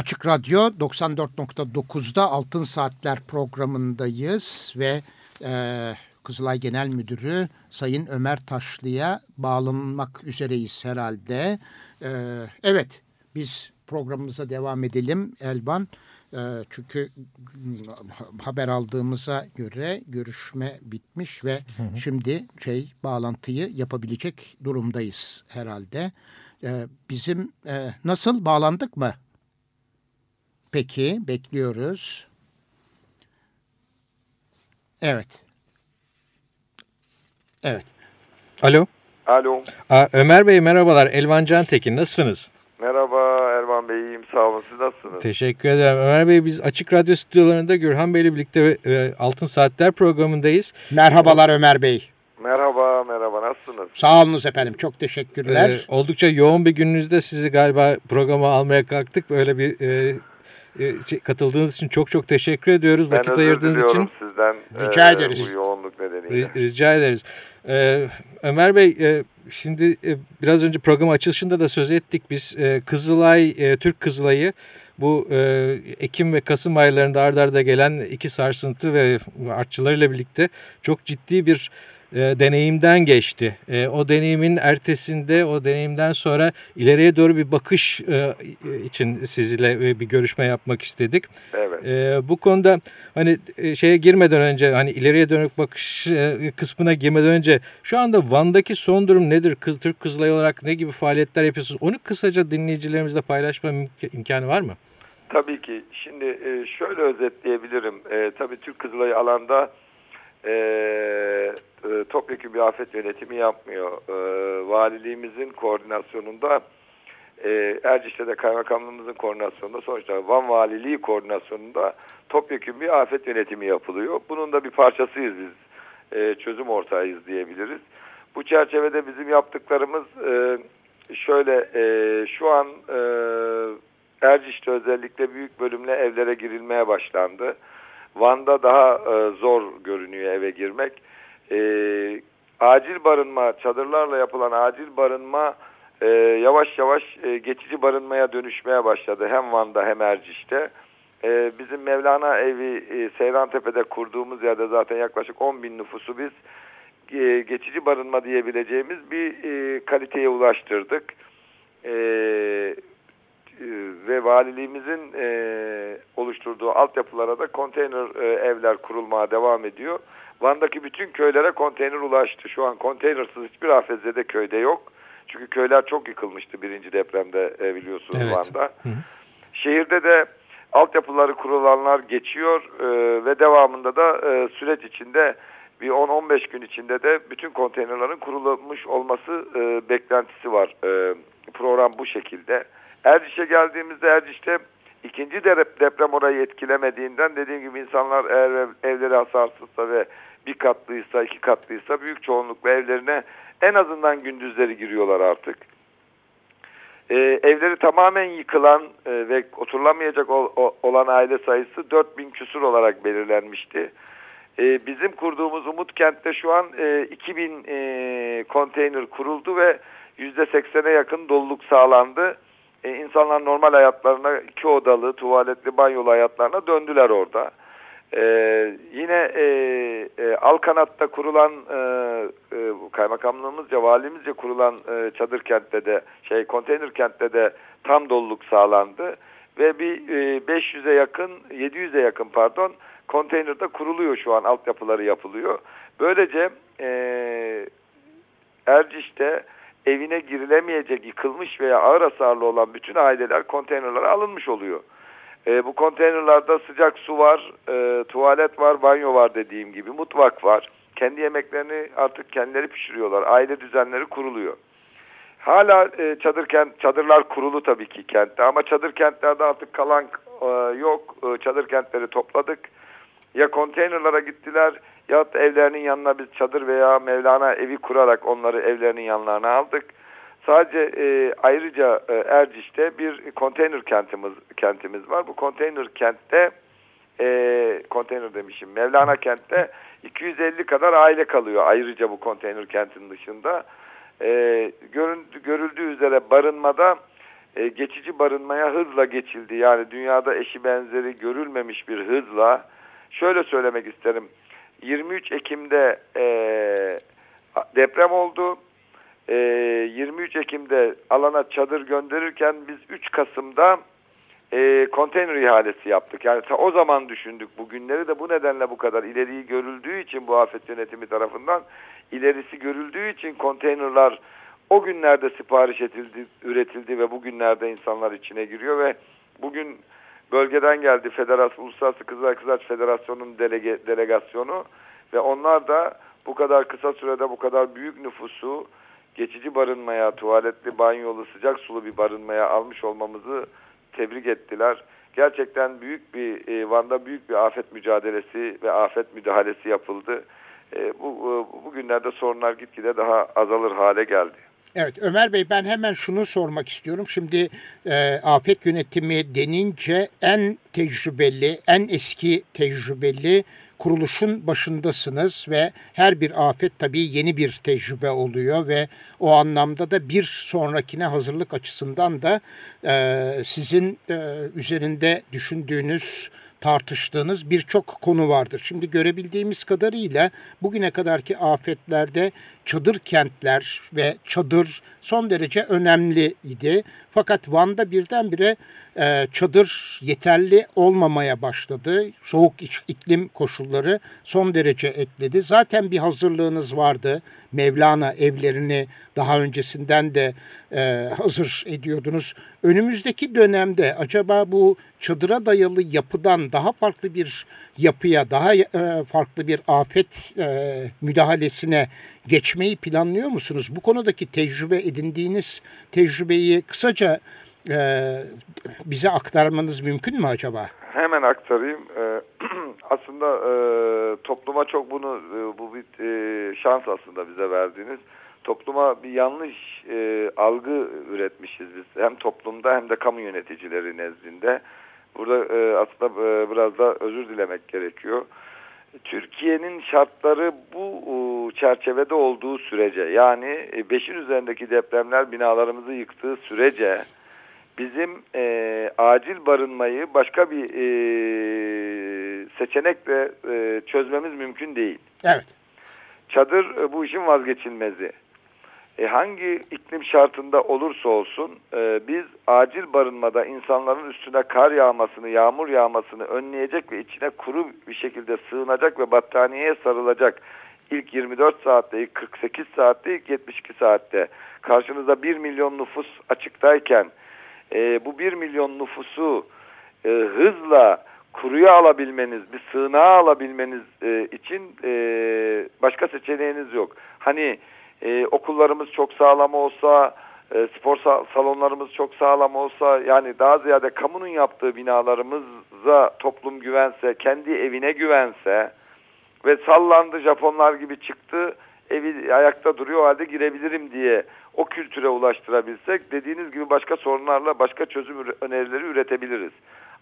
Açık Radyo 94.9'da Altın Saatler programındayız ve e, Kızılay Genel Müdürü Sayın Ömer Taşlı'ya bağlanmak üzereyiz herhalde. E, evet biz programımıza devam edelim Elban. E, çünkü haber aldığımıza göre görüşme bitmiş ve hı hı. şimdi şey bağlantıyı yapabilecek durumdayız herhalde. E, bizim e, nasıl bağlandık mı? Peki bekliyoruz. Evet. Evet. Alo. Alo. Aa, Ömer Bey merhabalar. Elvan Can Tekin nasılsınız? Merhaba Erman Bey iyiyim sağ olun siz nasılsınız? Teşekkür ederim. Ömer Bey biz Açık Radyo stüdyolarında Gürhan Bey ile birlikte e, Altın Saatler programındayız. Merhabalar Ömer Bey. Merhaba merhaba nasılsınız? Sağ olunuz efendim çok teşekkürler. Ee, oldukça yoğun bir gününüzde sizi galiba programa almaya kalktık. Böyle bir e, şey, katıldığınız için çok çok teşekkür ediyoruz. Ben Vakit ayırdığınız için. sizden. Rica e, ederiz. Bu yoğunluk nedeniyle. Rica ederiz. Ee, Ömer Bey e, şimdi e, biraz önce program açılışında da söz ettik. Biz e, Kızılay, e, Türk Kızılay'ı bu e, Ekim ve Kasım aylarında ardarda arda gelen iki sarsıntı ve artçılarıyla birlikte çok ciddi bir e, deneyimden geçti. E, o deneyimin ertesinde, o deneyimden sonra ileriye doğru bir bakış e, için sizinle e, bir görüşme yapmak istedik. Evet. E, bu konuda hani e, şeye girmeden önce, hani ileriye dönük bakış e, kısmına girmeden önce şu anda Van'daki son durum nedir? Kız, Türk Kızılay olarak ne gibi faaliyetler yapıyorsunuz? Onu kısaca dinleyicilerimizle paylaşma imkanı var mı? Tabii ki. Şimdi e, şöyle özetleyebilirim. E, tabii Türk Kızılayı alanda e, e, topyekun bir afet yönetimi yapmıyor. E, valiliğimizin koordinasyonunda e, Erciş'te kaymakamlığımızın koordinasyonunda sonuçta Van Valiliği koordinasyonunda topyekun bir afet yönetimi yapılıyor. Bunun da bir parçasıyız biz. E, çözüm ortağıyız diyebiliriz. Bu çerçevede bizim yaptıklarımız e, şöyle e, şu an e, Erciş'te özellikle büyük bölümle evlere girilmeye başlandı. Van'da daha e, zor görünüyor eve girmek. E, acil barınma, çadırlarla yapılan acil barınma e, yavaş yavaş e, geçici barınmaya dönüşmeye başladı. Hem Van'da hem Erciş'te. E, bizim Mevlana evi e, Seyrantepe'de kurduğumuz yerde zaten yaklaşık 10 bin nüfusu biz e, geçici barınma diyebileceğimiz bir e, kaliteye ulaştırdık. E, e, ve valiliğimizin e, oluşturduğu altyapılara da konteyner e, evler kurulmaya devam ediyor. Van'daki bütün köylere konteyner ulaştı. Şu an konteynersız hiçbir afetzede köyde yok. Çünkü köyler çok yıkılmıştı birinci depremde e, biliyorsunuz evet. Van'da. Hı. Şehirde de altyapıları kurulanlar geçiyor e, ve devamında da e, süreç içinde bir 10-15 gün içinde de bütün konteynerlerin kurulmuş olması e, beklentisi var. E, program bu şekilde. Erciş'e geldiğimizde Erciş'te ikinci deprem orayı etkilemediğinden dediğim gibi insanlar eğer evleri hasarsızsa ve bir katlıysa iki katlıysa büyük çoğunlukla evlerine en azından gündüzleri giriyorlar artık. Ee, evleri tamamen yıkılan e, ve oturulamayacak ol, o, olan aile sayısı 4000 küsur olarak belirlenmişti. Ee, bizim kurduğumuz Umut Kent'te şu an e, 2000 e, konteyner kuruldu ve %80'e yakın doluluk sağlandı e, insanlar normal hayatlarına iki odalı, tuvaletli, banyolu hayatlarına döndüler orada. E, yine e, e, Alkanat'ta kurulan e, e, kaymakamlığımızca, valimizce kurulan e, çadır kentte de, şey konteyner kentte de tam doluluk sağlandı. Ve bir e, 500'e yakın, 700'e yakın pardon, konteynerde kuruluyor şu an, altyapıları yapılıyor. Böylece e, Erciş'te evine girilemeyecek, yıkılmış veya ağır hasarlı olan bütün aileler konteynerlere alınmış oluyor. E, bu konteynerlarda sıcak su var, e, tuvalet var, banyo var dediğim gibi, mutfak var. Kendi yemeklerini artık kendileri pişiriyorlar. Aile düzenleri kuruluyor. Hala e, çadır kent, çadırlar kurulu tabii ki kentte ama çadır kentlerde artık kalan e, yok. E, çadır kentleri topladık. Ya konteynerlara gittiler ya da evlerinin yanına biz çadır veya Mevlana evi kurarak onları evlerinin yanlarına aldık. Sadece e, ayrıca e, Erciş'te bir konteyner kentimiz kentimiz var. Bu konteyner kentte e, konteyner demişim Mevlana kentte 250 kadar aile kalıyor ayrıca bu konteyner kentin dışında. E, görüldü, görüldüğü üzere barınmada e, geçici barınmaya hızla geçildi. Yani dünyada eşi benzeri görülmemiş bir hızla. Şöyle söylemek isterim. 23 Ekim'de e, deprem oldu. E, 23 Ekim'de alana çadır gönderirken biz 3 Kasım'da e, konteyner ihalesi yaptık. Yani ta o zaman düşündük bugünleri de bu nedenle bu kadar ileriyi görüldüğü için bu afet yönetimi tarafından ilerisi görüldüğü için konteynerlar o günlerde sipariş edildi, üretildi ve bugünlerde insanlar içine giriyor ve bugün bölgeden geldi Federasyon Uluslararası Kızılay Kızılay Federasyonu'nun delege, delegasyonu ve onlar da bu kadar kısa sürede bu kadar büyük nüfusu geçici barınmaya, tuvaletli, banyolu, sıcak sulu bir barınmaya almış olmamızı tebrik ettiler. Gerçekten büyük bir e, Van'da büyük bir afet mücadelesi ve afet müdahalesi yapıldı. E, bu e, bugünlerde sorunlar gitgide daha azalır hale geldi. Evet Ömer Bey ben hemen şunu sormak istiyorum. Şimdi e, afet yönetimi denince en tecrübeli, en eski tecrübeli kuruluşun başındasınız ve her bir afet tabii yeni bir tecrübe oluyor ve o anlamda da bir sonrakine hazırlık açısından da e, sizin e, üzerinde düşündüğünüz tartıştığınız birçok konu vardır. Şimdi görebildiğimiz kadarıyla bugüne kadarki afetlerde çadır kentler ve çadır son derece önemliydi. Fakat Van'da birdenbire e, çadır yeterli olmamaya başladı. Soğuk iklim koşulları son derece ekledi. Zaten bir hazırlığınız vardı. Mevlana evlerini daha öncesinden de e, hazır ediyordunuz. Önümüzdeki dönemde acaba bu çadıra dayalı yapıdan daha farklı bir yapıya, daha e, farklı bir afet e, müdahalesine geçmeyi planlıyor musunuz? Bu konudaki tecrübe edindiğiniz tecrübeyi kısaca e, bize aktarmanız mümkün mü acaba? Hemen aktarayım. E, aslında e, topluma çok bunu e, bu bir şans aslında bize verdiğiniz. Topluma bir yanlış e, algı üretmişiz biz. Hem toplumda hem de kamu yöneticileri nezdinde. Burada e, aslında e, biraz da özür dilemek gerekiyor. Türkiye'nin şartları bu e, çerçevede olduğu sürece yani 5'in üzerindeki depremler binalarımızı yıktığı sürece bizim e, acil barınmayı başka bir e, seçenekle e, çözmemiz mümkün değil. Evet. Çadır e, bu işin vazgeçilmezi. E, hangi iklim şartında olursa olsun e, biz acil barınmada insanların üstüne kar yağmasını, yağmur yağmasını önleyecek ve içine kuru bir şekilde sığınacak ve battaniyeye sarılacak ilk 24 saatte, ilk 48 saatte, ilk 72 saatte karşınızda 1 milyon nüfus açıktayken e, bu 1 milyon nüfusu e, hızla kuruya alabilmeniz, bir sığınağa alabilmeniz e, için e, başka seçeneğiniz yok. Hani e, okullarımız çok sağlam olsa, e, spor salonlarımız çok sağlam olsa yani daha ziyade kamunun yaptığı binalarımıza toplum güvense, kendi evine güvense ve sallandı Japonlar gibi çıktı evi ayakta duruyor halde girebilirim diye o kültüre ulaştırabilsek dediğiniz gibi başka sorunlarla başka çözüm önerileri üretebiliriz.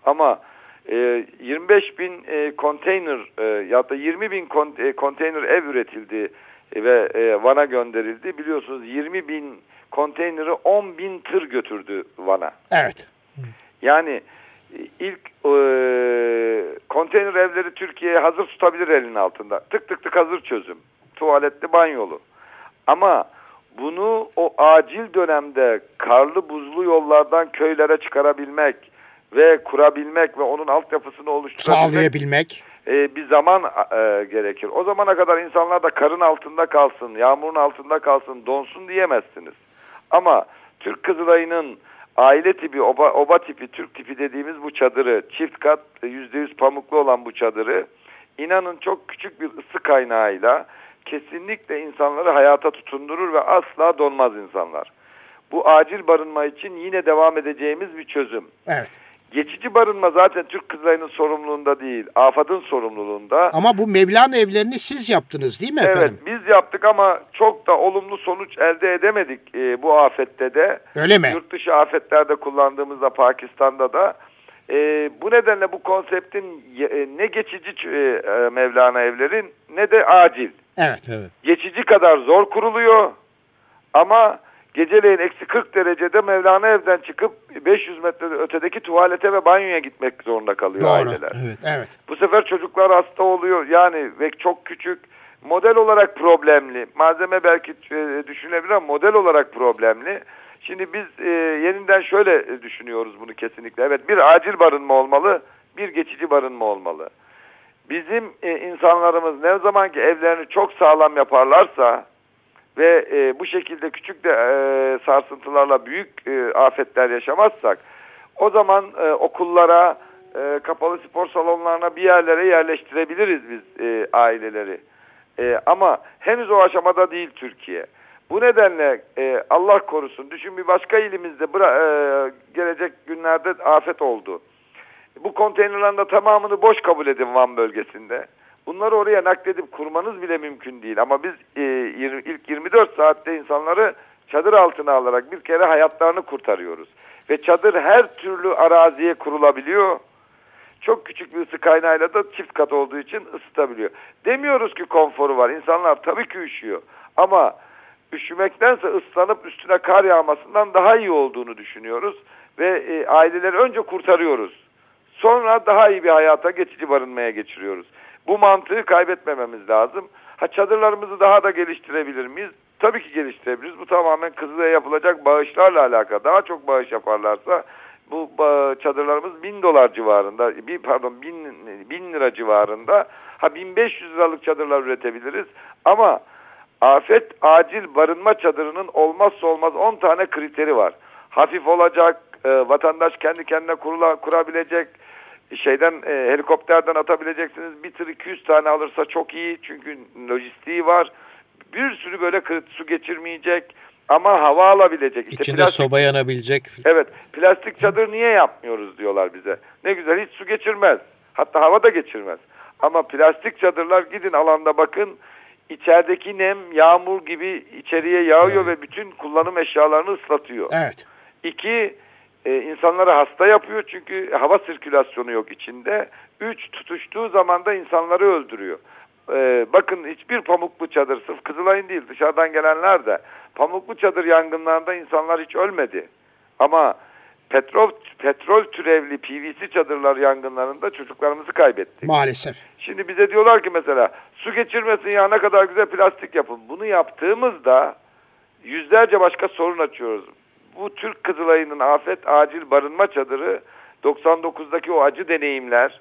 Ama e, 25 bin e, konteyner e, ya da 20 bin e, konteyner ev üretildi e, ve e, Van'a gönderildi. Biliyorsunuz 20 bin konteyneri 10 bin tır götürdü Van'a. Evet. Yani e, ilk e, konteyner evleri Türkiye'ye hazır tutabilir elinin altında. Tık tık tık hazır çözüm. Tuvaletli banyolu. Ama bunu o acil dönemde karlı buzlu yollardan köylere çıkarabilmek ve kurabilmek ve onun altyapısını oluşturabilmek sağlayabilmek e, bir zaman e, gerekir. O zamana kadar insanlar da karın altında kalsın, yağmurun altında kalsın, donsun diyemezsiniz. Ama Türk Kızılayı'nın aile tipi, oba, oba tipi, Türk tipi dediğimiz bu çadırı, çift kat yüzde yüz pamuklu olan bu çadırı, inanın çok küçük bir ısı kaynağıyla kesinlikle insanları hayata tutundurur ve asla donmaz insanlar. Bu acil barınma için yine devam edeceğimiz bir çözüm. Evet. Geçici barınma zaten Türk Kızılayı'nın sorumluluğunda değil, AFAD'ın sorumluluğunda. Ama bu Mevlana evlerini siz yaptınız değil mi efendim? Evet, biz yaptık ama çok da olumlu sonuç elde edemedik e, bu afette de. Öyle mi? Yurt dışı afetlerde kullandığımızda Pakistan'da da. E, bu nedenle bu konseptin e, ne geçici e, e, Mevlana evlerin ne de acil. Evet. evet. Geçici kadar zor kuruluyor ama geceleyin eksi 40 derecede Mevlana evden çıkıp 500 metre ötedeki tuvalete ve banyoya gitmek zorunda kalıyor Doğru. aileler. Evet. Evet. Bu sefer çocuklar hasta oluyor yani ve çok küçük model olarak problemli. Malzeme belki e, düşünebilir ama model olarak problemli. Şimdi biz e, yeniden şöyle düşünüyoruz bunu kesinlikle. Evet bir acil barınma olmalı, bir geçici barınma olmalı. Bizim e, insanlarımız ne zaman ki evlerini çok sağlam yaparlarsa ve e, bu şekilde küçük de e, sarsıntılarla büyük e, afetler yaşamazsak o zaman e, okullara, e, kapalı spor salonlarına bir yerlere yerleştirebiliriz biz e, aileleri. E, ama henüz o aşamada değil Türkiye. Bu nedenle e, Allah korusun düşün bir başka ilimizde bıra- e, gelecek günlerde afet oldu. Bu konteynerlerin de tamamını boş kabul edin Van bölgesinde. Bunları oraya nakledip kurmanız bile mümkün değil. Ama biz e, ilk 24 saatte insanları çadır altına alarak bir kere hayatlarını kurtarıyoruz. Ve çadır her türlü araziye kurulabiliyor. Çok küçük bir ısı kaynağıyla da çift kat olduğu için ısıtabiliyor. Demiyoruz ki konforu var. İnsanlar tabii ki üşüyor. Ama üşümektense ıslanıp üstüne kar yağmasından daha iyi olduğunu düşünüyoruz. Ve e, aileleri önce kurtarıyoruz. Sonra daha iyi bir hayata geçici barınmaya geçiriyoruz. Bu mantığı kaybetmememiz lazım. Ha çadırlarımızı daha da geliştirebilir miyiz? Tabii ki geliştirebiliriz. Bu tamamen Kızılay'a yapılacak bağışlarla alakalı. Daha çok bağış yaparlarsa bu çadırlarımız bin dolar civarında, bir pardon bin, bin lira civarında. Ha 1500 liralık çadırlar üretebiliriz. Ama afet acil barınma çadırının olmazsa olmaz 10 tane kriteri var. Hafif olacak, e, vatandaş kendi kendine kurula, kurabilecek, şeyden e, helikopterden atabileceksiniz. Bir tır 200 tane alırsa çok iyi çünkü lojistiği var. Bir sürü böyle kırıt su geçirmeyecek ama hava alabilecek. İşte İçinde plastik- soba yanabilecek. Evet plastik çadır niye yapmıyoruz diyorlar bize. Ne güzel hiç su geçirmez. Hatta hava da geçirmez. Ama plastik çadırlar gidin alanda bakın içerideki nem yağmur gibi içeriye yağıyor ve bütün kullanım eşyalarını ıslatıyor. Evet. İki, e, insanları hasta yapıyor çünkü hava sirkülasyonu yok içinde. Üç, tutuştuğu zaman da insanları öldürüyor. E, bakın hiçbir pamuklu çadır, sırf Kızılay'ın değil dışarıdan gelenler de pamuklu çadır yangınlarında insanlar hiç ölmedi. Ama petrol petrol türevli PVC çadırlar yangınlarında çocuklarımızı kaybettik. Maalesef. Şimdi bize diyorlar ki mesela su geçirmesin ya ne kadar güzel plastik yapın. Bunu yaptığımızda yüzlerce başka sorun açıyoruz. Bu Türk Kızılayı'nın afet acil barınma çadırı 99'daki o acı deneyimler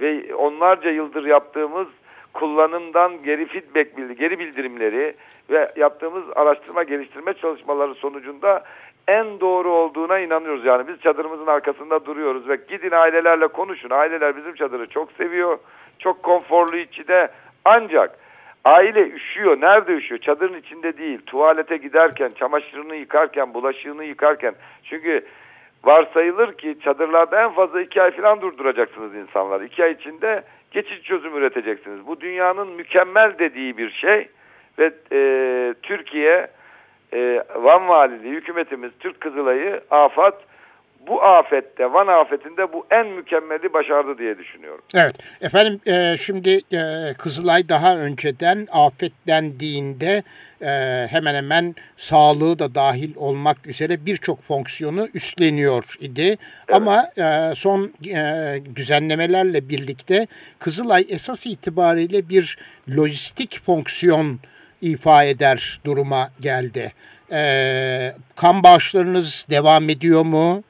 ve onlarca yıldır yaptığımız kullanımdan geri feedback bildi, geri bildirimleri ve yaptığımız araştırma geliştirme çalışmaları sonucunda en doğru olduğuna inanıyoruz. Yani biz çadırımızın arkasında duruyoruz ve gidin ailelerle konuşun. Aileler bizim çadırı çok seviyor. Çok konforlu içi de ancak aile üşüyor. Nerede üşüyor? Çadırın içinde değil. Tuvalete giderken, çamaşırını yıkarken, bulaşığını yıkarken. Çünkü varsayılır ki çadırlarda en fazla iki ay falan durduracaksınız insanlar. İki ay içinde geçici çözüm üreteceksiniz. Bu dünyanın mükemmel dediği bir şey ve e, Türkiye e, Van Valiliği, hükümetimiz, Türk Kızılay'ı, AFAD bu afette, Van afetinde bu en mükemmeli başardı diye düşünüyorum. Evet. Efendim e, şimdi e, Kızılay daha önceden afetlendiğinde e, hemen hemen sağlığı da dahil olmak üzere birçok fonksiyonu üstleniyor idi. Ama e, son e, düzenlemelerle birlikte Kızılay esas itibariyle bir lojistik fonksiyon ifa eder duruma geldi. E, kan bağışlarınız devam ediyor mu?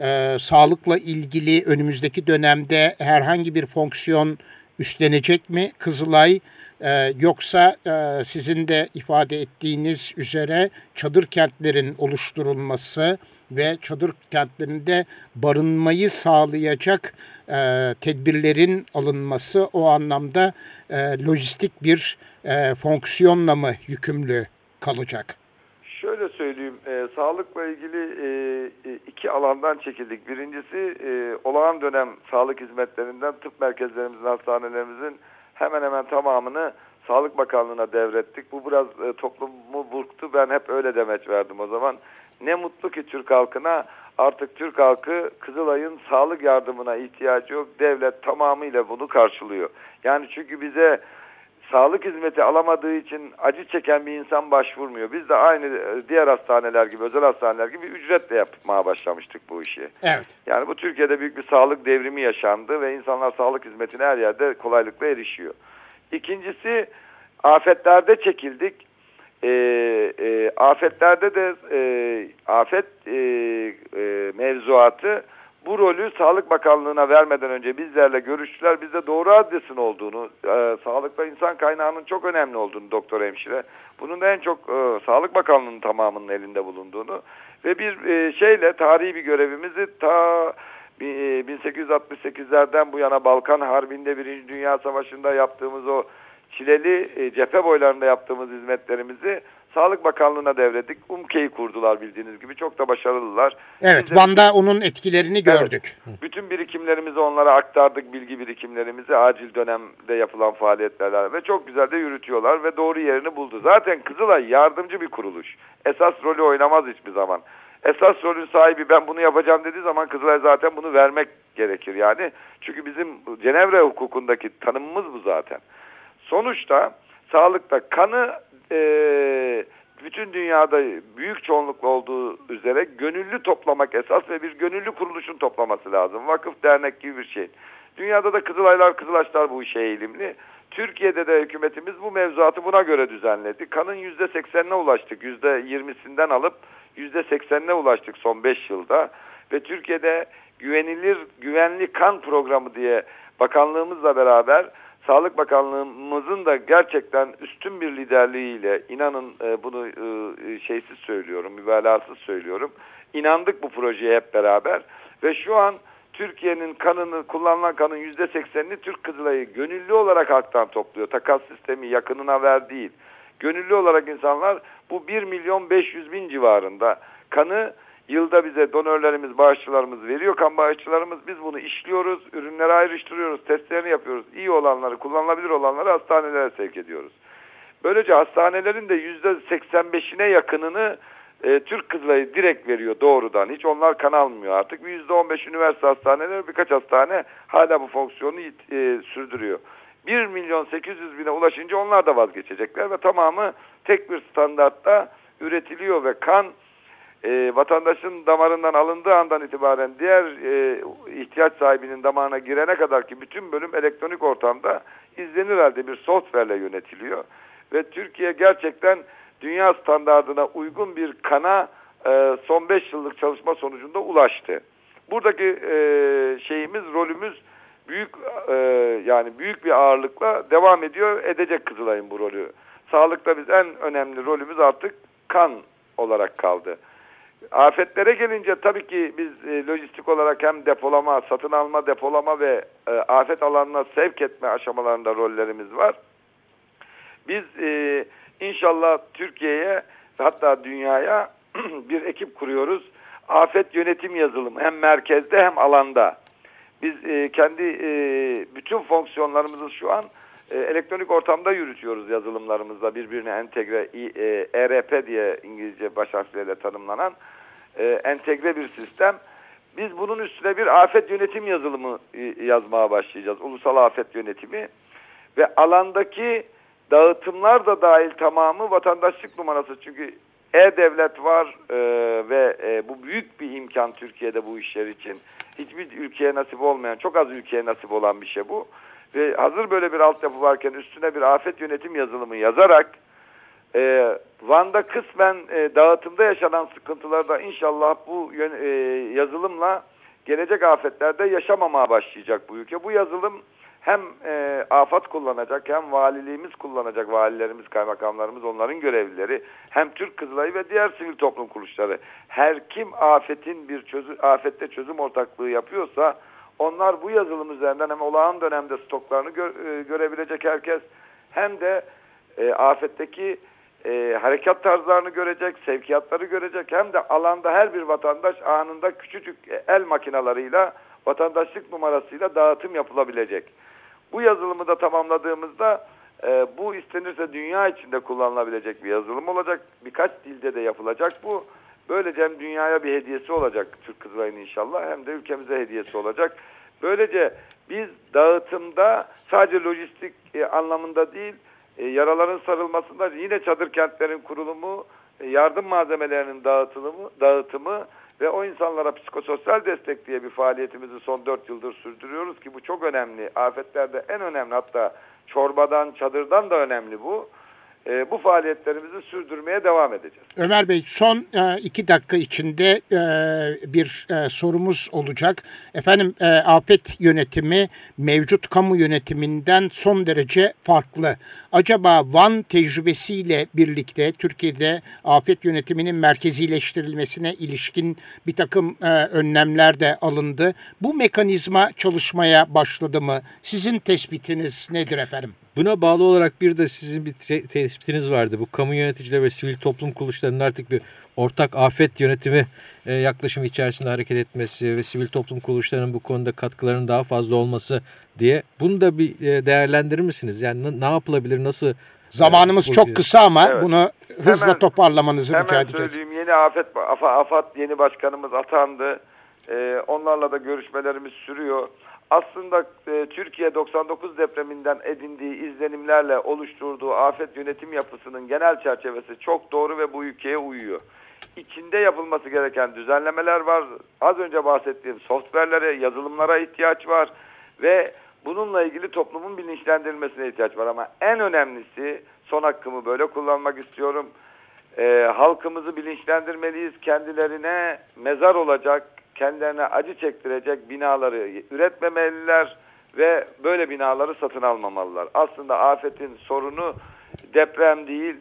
Ee, sağlıkla ilgili önümüzdeki dönemde herhangi bir fonksiyon üstlenecek mi Kızılay? Ee, yoksa e, sizin de ifade ettiğiniz üzere çadır kentlerin oluşturulması ve çadır kentlerinde barınmayı sağlayacak e, tedbirlerin alınması o anlamda e, lojistik bir e, fonksiyonla mı yükümlü kalacak? Şöyle söyleyeyim, e, sağlıkla ilgili e, e, iki alandan çekildik. Birincisi e, olağan dönem sağlık hizmetlerinden tıp merkezlerimizin, hastanelerimizin hemen hemen tamamını Sağlık Bakanlığı'na devrettik. Bu biraz e, toplumu burktu. Ben hep öyle demeç verdim o zaman. Ne mutlu ki Türk halkına artık Türk halkı Kızılay'ın sağlık yardımına ihtiyacı yok. Devlet tamamıyla bunu karşılıyor. Yani çünkü bize sağlık hizmeti alamadığı için acı çeken bir insan başvurmuyor. Biz de aynı e, diğer hastaneler gibi, özel hastaneler gibi ücretle yapmaya başlamıştık bu işi. Evet. Yani bu Türkiye'de büyük bir sağlık devrimi yaşandı ve insanlar sağlık hizmetine her yerde kolaylıkla erişiyor. İkincisi afetlerde çekildik. E, e, afetlerde de e, afet e, e, mevzuatı bu rolü Sağlık Bakanlığı'na vermeden önce bizlerle görüştüler. Bizde doğru adresin olduğunu, e, sağlıkta insan kaynağının çok önemli olduğunu doktor hemşire. Bunun da en çok e, Sağlık Bakanlığı'nın tamamının elinde bulunduğunu ve bir e, şeyle tarihi bir görevimizi ta 1868'lerden e, bu yana Balkan Harbi'nde Birinci Dünya Savaşı'nda yaptığımız o çileli e, cephe boylarında yaptığımız hizmetlerimizi Sağlık Bakanlığı'na devrettik. UMKE'yi kurdular bildiğiniz gibi. Çok da başarılılar. Evet, Van'da onun etkilerini gördük. Evet, bütün birikimlerimizi onlara aktardık, bilgi birikimlerimizi acil dönemde yapılan faaliyetlerle ve çok güzel de yürütüyorlar ve doğru yerini buldu. Zaten Kızılay yardımcı bir kuruluş. Esas rolü oynamaz hiçbir zaman. Esas rolün sahibi ben bunu yapacağım dediği zaman Kızılay zaten bunu vermek gerekir yani. Çünkü bizim Cenevre hukukundaki tanımımız bu zaten. Sonuçta sağlıkta kanı e, bütün dünyada büyük çoğunlukla olduğu üzere gönüllü toplamak esas ve bir gönüllü kuruluşun toplaması lazım. Vakıf, dernek gibi bir şey. Dünyada da Kızılaylar, Kızılaşlar bu işe eğilimli. Türkiye'de de hükümetimiz bu mevzuatı buna göre düzenledi. Kanın yüzde seksenine ulaştık. Yüzde yirmisinden alıp yüzde seksenine ulaştık son beş yılda. Ve Türkiye'de güvenilir, güvenli kan programı diye bakanlığımızla beraber Sağlık Bakanlığımızın da gerçekten üstün bir liderliğiyle inanın e, bunu e, şeysiz söylüyorum, mübalağasız söylüyorum. İnandık bu projeye hep beraber ve şu an Türkiye'nin kanını, kullanılan kanın yüzde seksenini Türk Kızılay'ı gönüllü olarak halktan topluyor. Takas sistemi yakınına ver değil. Gönüllü olarak insanlar bu 1 milyon 500 bin civarında kanı Yılda bize donörlerimiz, bağışçılarımız veriyor kan bağışçılarımız. Biz bunu işliyoruz, ürünleri ayrıştırıyoruz, testlerini yapıyoruz. İyi olanları, kullanılabilir olanları hastanelere sevk ediyoruz. Böylece hastanelerin de %85'ine yakınını e, Türk Kızılay'ı direkt veriyor doğrudan. Hiç onlar kan almıyor artık. Bir %15 üniversite hastaneleri birkaç hastane hala bu fonksiyonu e, sürdürüyor. 1 milyon 800 bine ulaşınca onlar da vazgeçecekler ve tamamı tek bir standartta üretiliyor ve kan e, vatandaşın damarından alındığı andan itibaren diğer e, ihtiyaç sahibinin damarına girene kadar ki bütün bölüm elektronik ortamda izlenir halde bir software'le yönetiliyor. Ve Türkiye gerçekten dünya standartına uygun bir kana e, son 5 yıllık çalışma sonucunda ulaştı. Buradaki e, şeyimiz, rolümüz büyük e, yani büyük bir ağırlıkla devam ediyor edecek Kızılay'ın bu rolü. Sağlıkta biz en önemli rolümüz artık kan olarak kaldı. Afetlere gelince tabii ki biz e, lojistik olarak hem depolama, satın alma, depolama ve e, afet alanına sevk etme aşamalarında rollerimiz var. Biz e, inşallah Türkiye'ye hatta dünyaya bir ekip kuruyoruz. Afet yönetim yazılımı hem merkezde hem alanda. Biz e, kendi e, bütün fonksiyonlarımızı şu an e, elektronik ortamda yürütüyoruz yazılımlarımızla birbirine entegre e, ERP diye İngilizce baş harfleriyle tanımlanan e, entegre bir sistem. Biz bunun üstüne bir afet yönetim yazılımı e, yazmaya başlayacağız. Ulusal afet yönetimi ve alandaki dağıtımlar da dahil tamamı vatandaşlık numarası. Çünkü e-devlet var ve bu büyük bir imkan Türkiye'de bu işler için. Hiçbir ülkeye nasip olmayan, çok az ülkeye nasip olan bir şey bu. Ve hazır böyle bir altyapı varken üstüne bir afet yönetim yazılımı yazarak e, Van'da kısmen e, dağıtımda yaşanan sıkıntıları da inşallah bu yön, e, yazılımla gelecek afetlerde yaşamamaya başlayacak bu ülke. Bu yazılım hem e, afat kullanacak hem valiliğimiz kullanacak, valilerimiz, kaymakamlarımız, onların görevlileri, hem Türk Kızılayı ve diğer sivil toplum kuruluşları. Her kim afetin bir çözüm, afette çözüm ortaklığı yapıyorsa onlar bu yazılım üzerinden hem olağan dönemde stoklarını gö e, görebilecek herkes hem de e, afetteki e, harekat tarzlarını görecek, sevkiyatları görecek hem de alanda her bir vatandaş anında küçücük el makinalarıyla vatandaşlık numarasıyla dağıtım yapılabilecek. Bu yazılımı da tamamladığımızda e, bu istenirse dünya içinde kullanılabilecek bir yazılım olacak. Birkaç dilde de yapılacak bu. Böylece hem dünyaya bir hediyesi olacak Türk Kızılay'ın inşallah hem de ülkemize hediyesi olacak. Böylece biz dağıtımda sadece lojistik e, anlamında değil e, yaraların sarılmasında yine çadır kentlerin kurulumu, e, yardım malzemelerinin dağıtımı, dağıtımı ve o insanlara psikososyal destek diye bir faaliyetimizi son 4 yıldır sürdürüyoruz ki bu çok önemli. Afetlerde en önemli hatta çorbadan, çadırdan da önemli bu e, bu faaliyetlerimizi sürdürmeye devam edeceğiz. Ömer Bey son e, iki dakika içinde e, bir e, sorumuz olacak. Efendim e, afet yönetimi mevcut kamu yönetiminden son derece farklı. Acaba Van tecrübesiyle birlikte Türkiye'de afet yönetiminin merkezileştirilmesine ilişkin bir takım e, önlemler de alındı. Bu mekanizma çalışmaya başladı mı? Sizin tespitiniz nedir efendim? Buna bağlı olarak bir de sizin bir te tespitiniz vardı. Bu kamu yöneticileri ve sivil toplum kuruluşlarının artık bir ortak afet yönetimi e, yaklaşımı içerisinde hareket etmesi ve sivil toplum kuruluşlarının bu konuda katkılarının daha fazla olması diye. Bunu da bir e, değerlendirir misiniz? Yani ne yapılabilir, nasıl? E, Zamanımız e, çok kısa ama evet. bunu hızla hemen, toparlamanızı hemen rica edeceğiz. söyleyeyim. Yeni afet, AFAD yeni başkanımız atandı. E, onlarla da görüşmelerimiz sürüyor aslında e, Türkiye 99 depreminden edindiği izlenimlerle oluşturduğu afet yönetim yapısının genel çerçevesi çok doğru ve bu ülkeye uyuyor. İçinde yapılması gereken düzenlemeler var. Az önce bahsettiğim softwarelere, yazılımlara ihtiyaç var ve bununla ilgili toplumun bilinçlendirilmesine ihtiyaç var. Ama en önemlisi son hakkımı böyle kullanmak istiyorum. E, halkımızı bilinçlendirmeliyiz. Kendilerine mezar olacak, kendilerine acı çektirecek binaları üretmemeliler ve böyle binaları satın almamalılar. Aslında afetin sorunu deprem değil,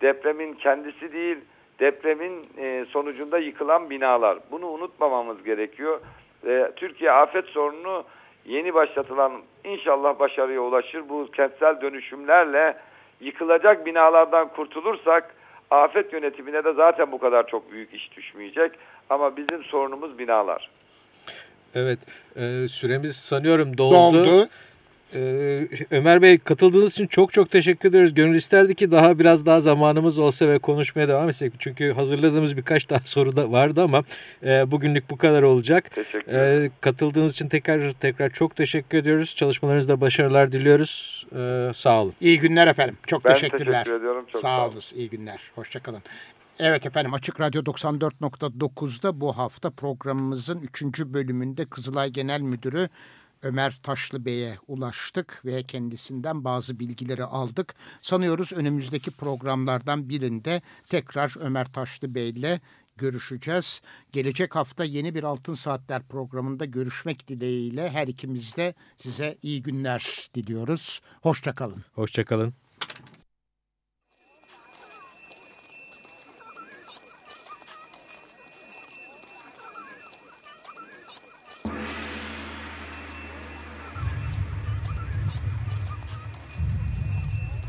depremin kendisi değil, depremin e, sonucunda yıkılan binalar. Bunu unutmamamız gerekiyor. E, Türkiye afet sorununu yeni başlatılan inşallah başarıya ulaşır. Bu kentsel dönüşümlerle yıkılacak binalardan kurtulursak afet yönetimine de zaten bu kadar çok büyük iş düşmeyecek. Ama bizim sorunumuz binalar. Evet, e, süremiz sanıyorum doldu. Doldu. Ee, Ömer Bey katıldığınız için çok çok teşekkür ederiz. Gönül isterdi ki daha biraz daha zamanımız olsa ve konuşmaya devam etsek. Çünkü hazırladığımız birkaç daha soru da vardı ama e, bugünlük bu kadar olacak. Teşekkür ederim. E, katıldığınız için tekrar tekrar çok teşekkür ediyoruz. Çalışmalarınızda başarılar diliyoruz. E, sağ olun. İyi günler efendim. Çok ben teşekkürler. teşekkür ediyorum. Çok sağ, sağ olun. İyi günler. Hoşçakalın. Evet efendim Açık Radyo 94.9'da bu hafta programımızın 3. bölümünde Kızılay Genel Müdürü Ömer Taşlı Bey'e ulaştık ve kendisinden bazı bilgileri aldık. Sanıyoruz önümüzdeki programlardan birinde tekrar Ömer Taşlı Bey ile görüşeceğiz. Gelecek hafta yeni bir Altın Saatler programında görüşmek dileğiyle her ikimiz de size iyi günler diliyoruz. Hoşçakalın. Hoşçakalın.